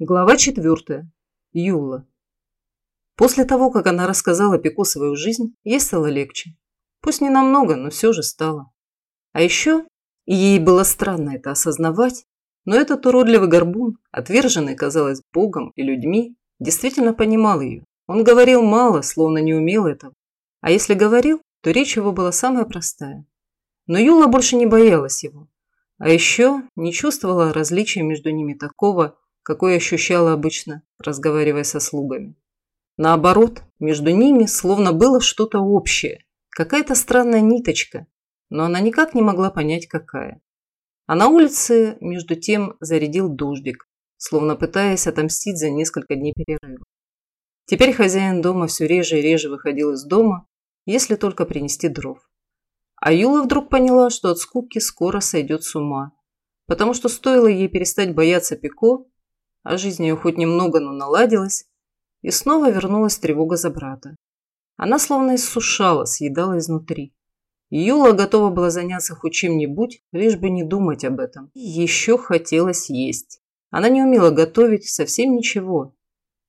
Глава четвертая. Юла. После того, как она рассказала Пико свою жизнь, ей стало легче. Пусть не намного, но все же стало. А еще, и ей было странно это осознавать, но этот уродливый горбун, отверженный, казалось, Богом и людьми, действительно понимал ее. Он говорил мало, словно не умел этого. А если говорил, то речь его была самая простая. Но Юла больше не боялась его. А еще не чувствовала различия между ними такого, какое ощущала обычно, разговаривая со слугами. Наоборот, между ними словно было что-то общее, какая-то странная ниточка, но она никак не могла понять, какая. А на улице, между тем, зарядил дождик, словно пытаясь отомстить за несколько дней перерыва. Теперь хозяин дома все реже и реже выходил из дома, если только принести дров. А Юла вдруг поняла, что от скуки скоро сойдет с ума, потому что стоило ей перестать бояться Пико, а жизнь ее хоть немного, но наладилась, и снова вернулась тревога за брата. Она словно иссушала, съедала изнутри. Юла готова была заняться хоть чем-нибудь, лишь бы не думать об этом. Еще хотелось есть. Она не умела готовить совсем ничего.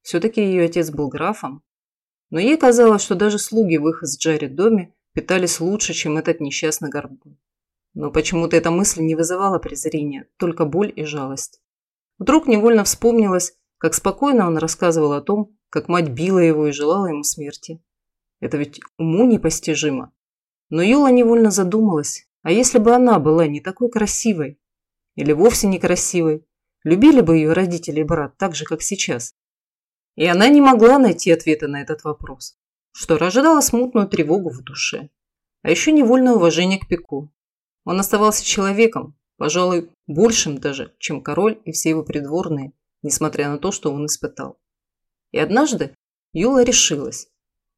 Все-таки ее отец был графом. Но ей казалось, что даже слуги в их с Джарри доме питались лучше, чем этот несчастный горбун. Но почему-то эта мысль не вызывала презрения, только боль и жалость. Вдруг невольно вспомнилось, как спокойно он рассказывал о том, как мать била его и желала ему смерти. Это ведь уму непостижимо. Но Юла невольно задумалась, а если бы она была не такой красивой? Или вовсе некрасивой? Любили бы ее родители и брат так же, как сейчас? И она не могла найти ответа на этот вопрос, что рождало смутную тревогу в душе. А еще невольное уважение к Пику. Он оставался человеком, пожалуй, большим даже, чем король и все его придворные, несмотря на то, что он испытал. И однажды Юла решилась.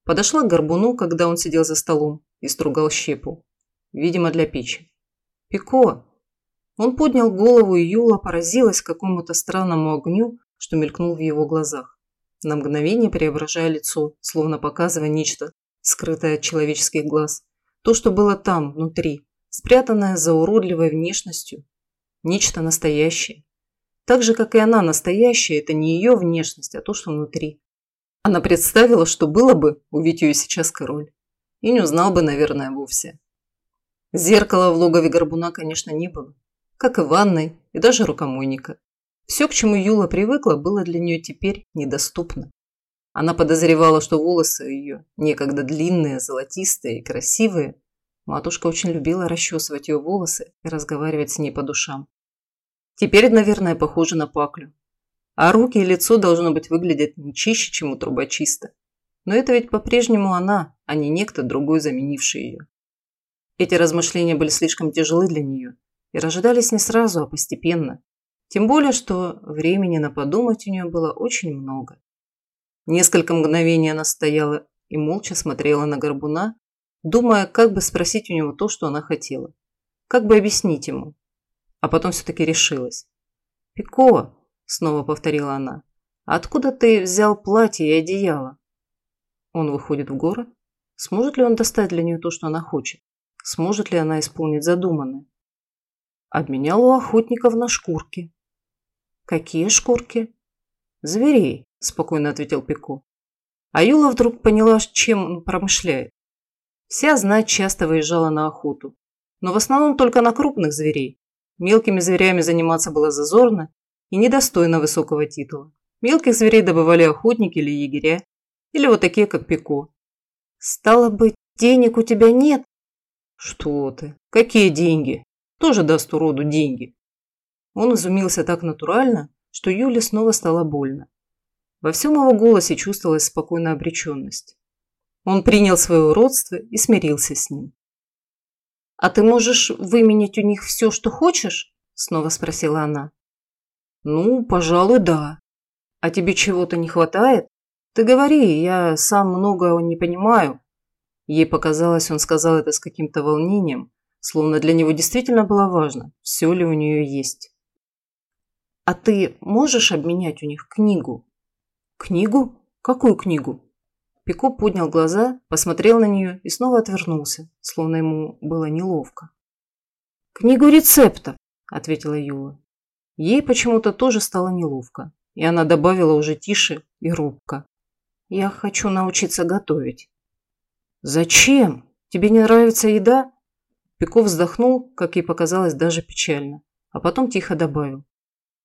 Подошла к горбуну, когда он сидел за столом и стругал щепу, видимо, для печи. «Пико!» Он поднял голову, и Юла поразилась какому-то странному огню, что мелькнул в его глазах, на мгновение преображая лицо, словно показывая нечто, скрытое от человеческих глаз. То, что было там, внутри, спрятанное за уродливой внешностью. Нечто настоящее. Так же, как и она, настоящая – это не ее внешность, а то, что внутри. Она представила, что было бы, увидеть ее сейчас король. И не узнал бы, наверное, вовсе. Зеркала в логове горбуна, конечно, не было. Как и ванной, и даже рукомойника. Все, к чему Юла привыкла, было для нее теперь недоступно. Она подозревала, что волосы ее, некогда длинные, золотистые и красивые, Матушка очень любила расчесывать ее волосы и разговаривать с ней по душам. Теперь, наверное, похоже на паклю. А руки и лицо, должно быть, выглядят не чище, чем у трубочиста. Но это ведь по-прежнему она, а не некто другой, заменивший ее. Эти размышления были слишком тяжелы для нее и рождались не сразу, а постепенно. Тем более, что времени на подумать у нее было очень много. Несколько мгновений она стояла и молча смотрела на горбуна, думая, как бы спросить у него то, что она хотела. Как бы объяснить ему. А потом все-таки решилась. «Пико», – снова повторила она, – «откуда ты взял платье и одеяло?» Он выходит в город. Сможет ли он достать для нее то, что она хочет? Сможет ли она исполнить задуманное? Обменял у охотников на шкурки. «Какие шкурки?» «Зверей», – спокойно ответил Пико. А Юла вдруг поняла, чем он промышляет. Вся знать часто выезжала на охоту, но в основном только на крупных зверей. Мелкими зверями заниматься было зазорно и недостойно высокого титула. Мелких зверей добывали охотники или егеря, или вот такие, как Пико. «Стало быть, денег у тебя нет?» «Что ты? Какие деньги? Тоже даст уроду деньги». Он изумился так натурально, что Юле снова стало больно. Во всем его голосе чувствовалась спокойная обреченность. Он принял свое уродство и смирился с ним. «А ты можешь выменять у них все, что хочешь?» – снова спросила она. «Ну, пожалуй, да. А тебе чего-то не хватает? Ты говори, я сам много не понимаю». Ей показалось, он сказал это с каким-то волнением, словно для него действительно было важно, все ли у нее есть. «А ты можешь обменять у них книгу?» «Книгу? Какую книгу?» Пико поднял глаза, посмотрел на нее и снова отвернулся, словно ему было неловко. «Книгу рецептов», – ответила Юла. Ей почему-то тоже стало неловко. И она добавила уже тише и робко. «Я хочу научиться готовить». «Зачем? Тебе не нравится еда?» Пеков вздохнул, как ей показалось, даже печально, а потом тихо добавил.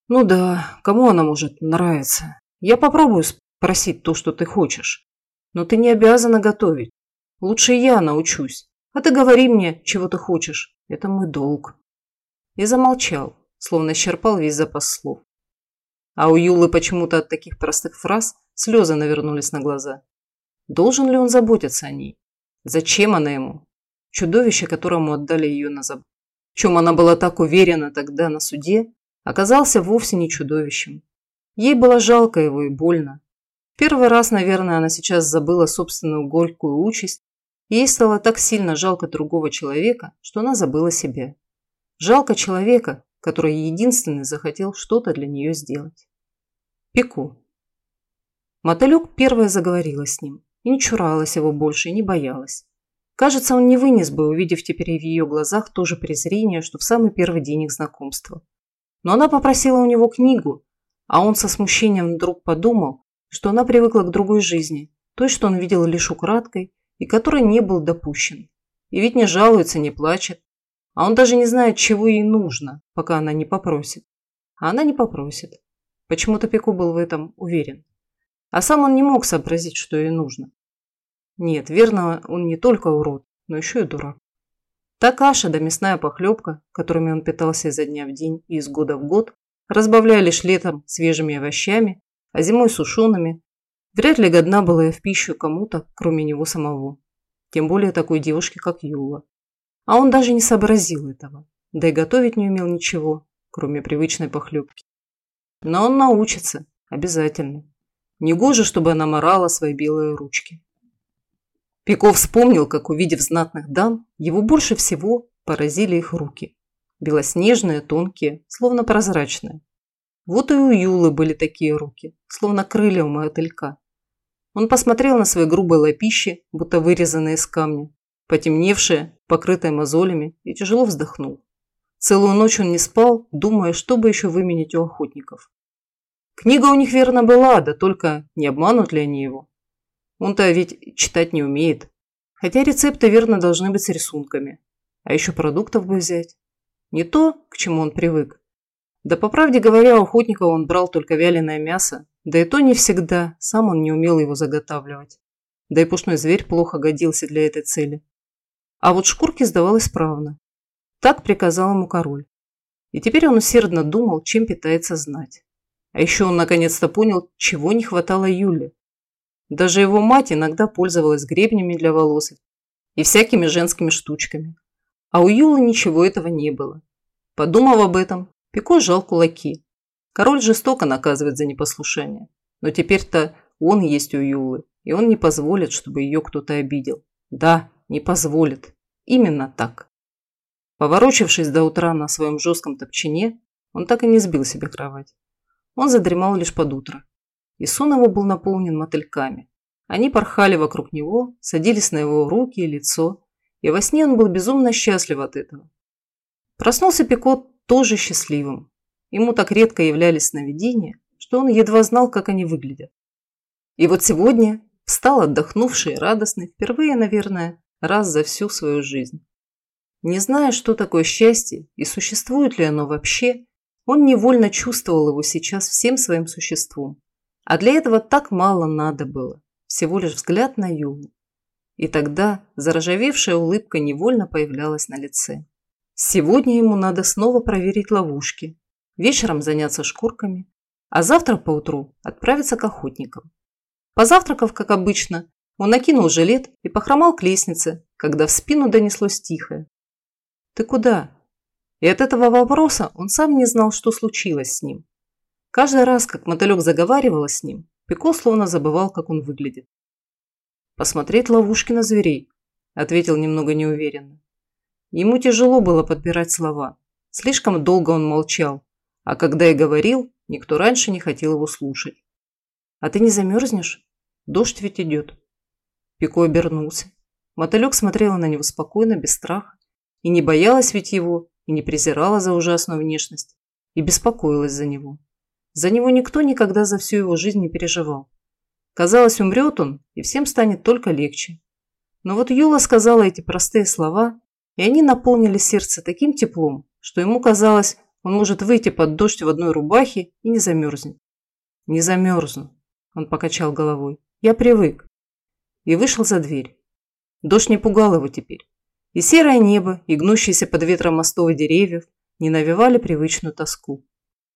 «Ну да, кому она может нравиться? Я попробую спросить то, что ты хочешь. Но ты не обязана готовить. Лучше я научусь. А ты говори мне, чего ты хочешь. Это мой долг». И замолчал, словно исчерпал весь запас слов. А у Юлы почему-то от таких простых фраз слезы навернулись на глаза. Должен ли он заботиться о ней? Зачем она ему? Чудовище, которому отдали ее на забор. В чем она была так уверена тогда на суде, оказался вовсе не чудовищем. Ей было жалко его и больно. Первый раз, наверное, она сейчас забыла собственную горькую участь, ей стало так сильно жалко другого человека, что она забыла себя. Жалко человека, который единственный захотел что-то для нее сделать. Пеку. Мотылек первая заговорила с ним и не чуралась его больше и не боялась. Кажется, он не вынес бы, увидев теперь в ее глазах то же презрение, что в самый первый день их знакомства. Но она попросила у него книгу, а он со смущением вдруг подумал, что она привыкла к другой жизни, той, что он видел лишь украдкой и которой не был допущен. И ведь не жалуется, не плачет, а он даже не знает, чего ей нужно, пока она не попросит. А она не попросит. Почему-то Пеку был в этом уверен. А сам он не мог сообразить, что ей нужно. Нет, верно, он не только урод, но еще и дурак. Та каша да мясная похлебка, которыми он питался изо дня в день и из года в год, разбавляя лишь летом свежими овощами, а зимой сушеными, вряд ли годна была и в пищу кому-то, кроме него самого. Тем более такой девушке, как Юла. А он даже не сообразил этого, да и готовить не умел ничего, кроме привычной похлебки. Но он научится, обязательно. Негоже, чтобы она морала свои белые ручки. Пеков вспомнил, как, увидев знатных дам, его больше всего поразили их руки. Белоснежные, тонкие, словно прозрачные. Вот и у Юлы были такие руки, словно крылья у мотылька. Он посмотрел на свои грубые лапищи, будто вырезанные из камня, потемневшие, покрытые мозолями, и тяжело вздохнул. Целую ночь он не спал, думая, что бы еще выменить у охотников. Книга у них верно была, да только не обманут ли они его? Он-то ведь читать не умеет. Хотя рецепты верно должны быть с рисунками. А еще продуктов бы взять. Не то, к чему он привык. Да по правде говоря, у охотника он брал только вяленое мясо, да и то не всегда, сам он не умел его заготавливать. Да и пушной зверь плохо годился для этой цели. А вот шкурки сдавал исправно. Так приказал ему король. И теперь он усердно думал, чем питается знать. А еще он наконец-то понял, чего не хватало Юле. Даже его мать иногда пользовалась гребнями для волос и всякими женскими штучками. А у Юлы ничего этого не было. Подумав об этом, Пико сжал кулаки. Король жестоко наказывает за непослушание. Но теперь-то он есть у Юлы, и он не позволит, чтобы ее кто-то обидел. Да, не позволит. Именно так. Поворочившись до утра на своем жестком топчине, он так и не сбил себе кровать. Он задремал лишь под утро и сон его был наполнен мотыльками. Они порхали вокруг него, садились на его руки и лицо, и во сне он был безумно счастлив от этого. Проснулся Пикот тоже счастливым. Ему так редко являлись сновидения, что он едва знал, как они выглядят. И вот сегодня встал отдохнувший и радостный, впервые, наверное, раз за всю свою жизнь. Не зная, что такое счастье и существует ли оно вообще, он невольно чувствовал его сейчас всем своим существом. А для этого так мало надо было. Всего лишь взгляд на Юлу. И тогда заржавевшая улыбка невольно появлялась на лице. Сегодня ему надо снова проверить ловушки, вечером заняться шкурками, а завтра поутру отправиться к охотникам. Позавтракав, как обычно, он накинул жилет и похромал к лестнице, когда в спину донеслось тихое. «Ты куда?» И от этого вопроса он сам не знал, что случилось с ним. Каждый раз, как мотылек заговаривала с ним, Пико словно забывал, как он выглядит. «Посмотреть ловушки на зверей», – ответил немного неуверенно. Ему тяжело было подбирать слова. Слишком долго он молчал, а когда и говорил, никто раньше не хотел его слушать. «А ты не замерзнешь? Дождь ведь идет». Пико обернулся. Мотылек смотрела на него спокойно, без страха, и не боялась ведь его, и не презирала за ужасную внешность, и беспокоилась за него. За него никто никогда за всю его жизнь не переживал. Казалось, умрет он, и всем станет только легче. Но вот Юла сказала эти простые слова, и они наполнили сердце таким теплом, что ему казалось, он может выйти под дождь в одной рубахе и не замерзнет. «Не замерзну», – он покачал головой. «Я привык». И вышел за дверь. Дождь не пугал его теперь. И серое небо, и гнущиеся под ветром мостовые деревьев не навевали привычную тоску.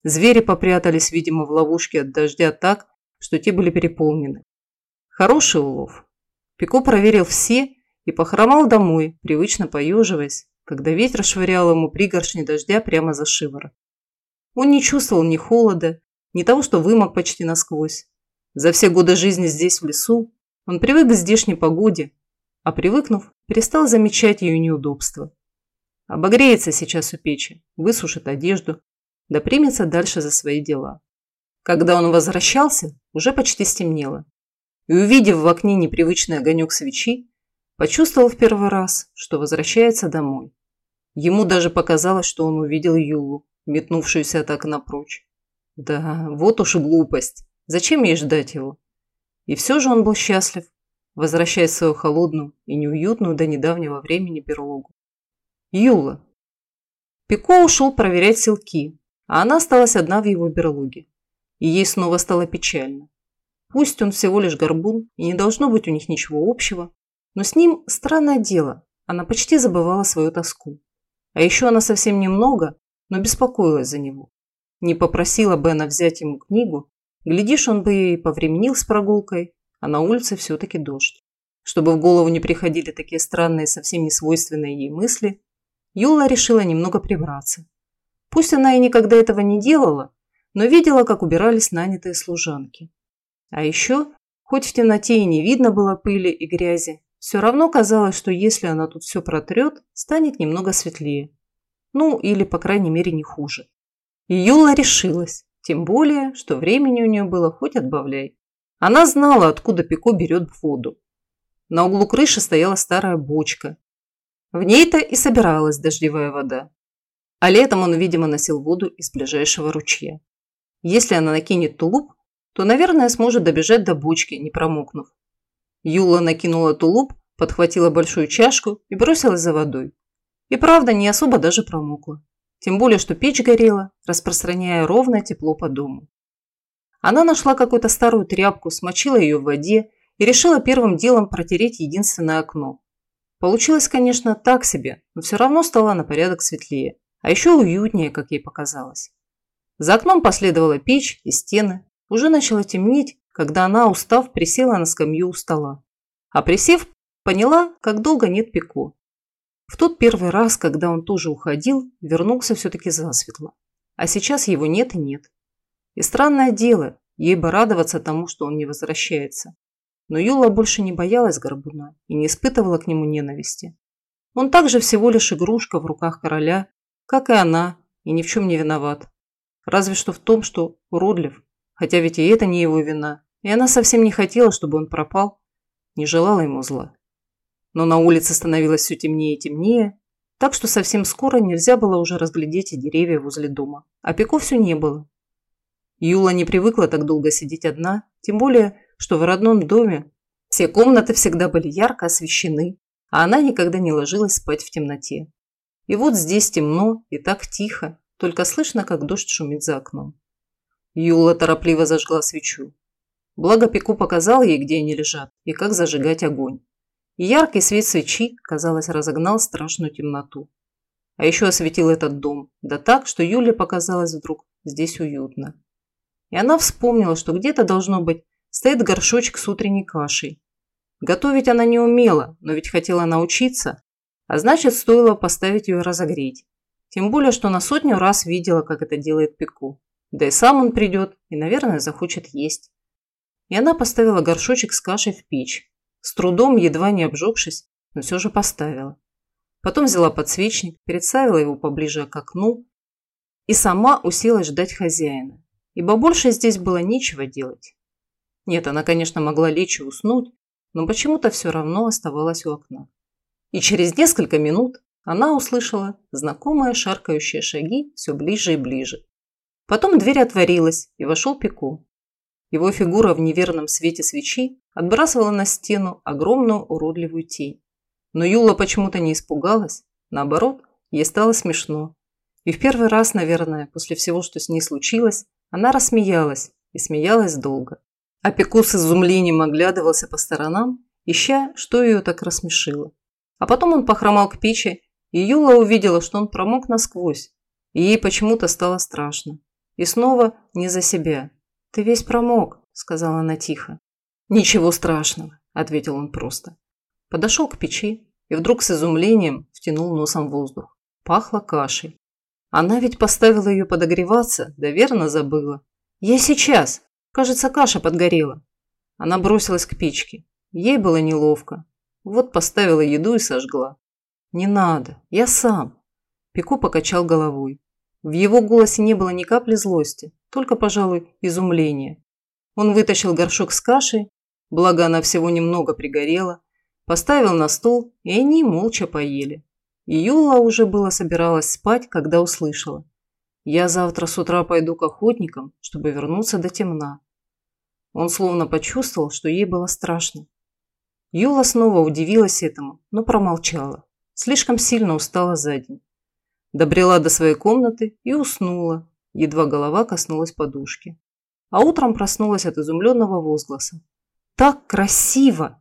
Звери попрятались, видимо, в ловушке от дождя так, что те были переполнены. Хороший улов. Пико проверил все и похромал домой, привычно поеживаясь, когда ветер швырял ему пригоршни дождя прямо за шиворот. Он не чувствовал ни холода, ни того, что вымок почти насквозь. За все годы жизни здесь, в лесу, он привык к здешней погоде, а привыкнув, перестал замечать ее неудобства. Обогреется сейчас у печи, высушит одежду, да примется дальше за свои дела. Когда он возвращался, уже почти стемнело. И увидев в окне непривычный огонек свечи, почувствовал в первый раз, что возвращается домой. Ему даже показалось, что он увидел Юлу, метнувшуюся от окна прочь. Да, вот уж глупость. Зачем ей ждать его? И все же он был счастлив, возвращаясь в свою холодную и неуютную до недавнего времени берлогу. Юла. Пико ушел проверять селки, а она осталась одна в его берлоге. И ей снова стало печально. Пусть он всего лишь горбун, и не должно быть у них ничего общего, но с ним странное дело, она почти забывала свою тоску. А еще она совсем немного, но беспокоилась за него. Не попросила Бена взять ему книгу, глядишь, он бы и повременил с прогулкой, а на улице все-таки дождь. Чтобы в голову не приходили такие странные, совсем не свойственные ей мысли, Юла решила немного прибраться. Пусть она и никогда этого не делала, но видела, как убирались нанятые служанки. А еще, хоть в темноте и не видно было пыли и грязи, все равно казалось, что если она тут все протрет, станет немного светлее. Ну, или, по крайней мере, не хуже. И Юла решилась, тем более, что времени у нее было хоть отбавляй. Она знала, откуда Пико берет воду. На углу крыши стояла старая бочка. В ней-то и собиралась дождевая вода. А летом он, видимо, носил воду из ближайшего ручья. Если она накинет тулуп, то, наверное, сможет добежать до бочки, не промокнув. Юла накинула тулуп, подхватила большую чашку и бросилась за водой. И правда, не особо даже промокла. Тем более, что печь горела, распространяя ровное тепло по дому. Она нашла какую-то старую тряпку, смочила ее в воде и решила первым делом протереть единственное окно. Получилось, конечно, так себе, но все равно стало на порядок светлее а еще уютнее, как ей показалось. За окном последовала печь и стены. Уже начало темнеть, когда она, устав, присела на скамью у стола. А присев, поняла, как долго нет Пико. В тот первый раз, когда он тоже уходил, вернулся все-таки засветло. А сейчас его нет и нет. И странное дело, ей бы радоваться тому, что он не возвращается. Но Юла больше не боялась Горбуна и не испытывала к нему ненависти. Он также всего лишь игрушка в руках короля, как и она, и ни в чем не виноват. Разве что в том, что уродлив. Хотя ведь и это не его вина. И она совсем не хотела, чтобы он пропал. Не желала ему зла. Но на улице становилось все темнее и темнее, так что совсем скоро нельзя было уже разглядеть и деревья возле дома. А Пико все не было. Юла не привыкла так долго сидеть одна, тем более, что в родном доме все комнаты всегда были ярко освещены, а она никогда не ложилась спать в темноте. И вот здесь темно и так тихо, только слышно, как дождь шумит за окном. Юла торопливо зажгла свечу. Благо Пику показал ей, где они лежат, и как зажигать огонь. И яркий свет свечи, казалось, разогнал страшную темноту. А еще осветил этот дом, да так, что Юле показалось вдруг здесь уютно. И она вспомнила, что где-то, должно быть, стоит горшочек с утренней кашей. Готовить она не умела, но ведь хотела научиться, а значит, стоило поставить ее разогреть. Тем более, что на сотню раз видела, как это делает Пику. Да и сам он придет и, наверное, захочет есть. И она поставила горшочек с кашей в печь. С трудом, едва не обжегшись, но все же поставила. Потом взяла подсвечник, переставила его поближе к окну и сама уселась ждать хозяина, ибо больше здесь было нечего делать. Нет, она, конечно, могла лечь и уснуть, но почему-то все равно оставалась у окна и через несколько минут она услышала знакомые шаркающие шаги все ближе и ближе. Потом дверь отворилась, и вошел Пико. Его фигура в неверном свете свечи отбрасывала на стену огромную уродливую тень. Но Юла почему-то не испугалась, наоборот, ей стало смешно. И в первый раз, наверное, после всего, что с ней случилось, она рассмеялась и смеялась долго. А Пико с изумлением оглядывался по сторонам, ища, что ее так рассмешило. А потом он похромал к печи, и Юла увидела, что он промок насквозь, и ей почему-то стало страшно. И снова не за себя. «Ты весь промок», – сказала она тихо. «Ничего страшного», – ответил он просто. Подошел к печи и вдруг с изумлением втянул носом воздух. Пахло кашей. Она ведь поставила ее подогреваться, да верно забыла. «Я сейчас! Кажется, каша подгорела». Она бросилась к печке. Ей было неловко. Вот поставила еду и сожгла. «Не надо, я сам». Пико покачал головой. В его голосе не было ни капли злости, только, пожалуй, изумление. Он вытащил горшок с кашей, благо она всего немного пригорела, поставил на стол, и они молча поели. Юла уже было собиралась спать, когда услышала. «Я завтра с утра пойду к охотникам, чтобы вернуться до темна». Он словно почувствовал, что ей было страшно. Юла снова удивилась этому, но промолчала. Слишком сильно устала за день. Добрела до своей комнаты и уснула, едва голова коснулась подушки. А утром проснулась от изумленного возгласа. «Так красиво!»